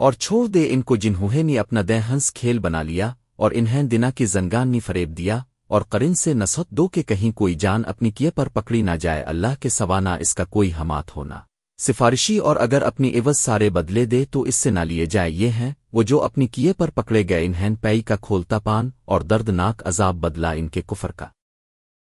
اور چھوڑ دے ان کو جنہوں نے اپنا دہ ہنس کھیل بنا لیا اور انہیں دنا کی زنگان نے فریب دیا اور قرن سے نسخت دو کہ کہیں کوئی جان اپنی کیے پر پکڑی نہ جائے اللہ کے سوانا اس کا کوئی حمات ہونا۔ سفارشی اور اگر اپنی عوض سارے بدلے دے تو اس سے نہ لیے جائے یہ ہیں، وہ جو اپنی کیے پر پکڑے گئے انہیں پئی کا کھولتا پان اور دردناک عذاب بدلا ان کے کفر کا۔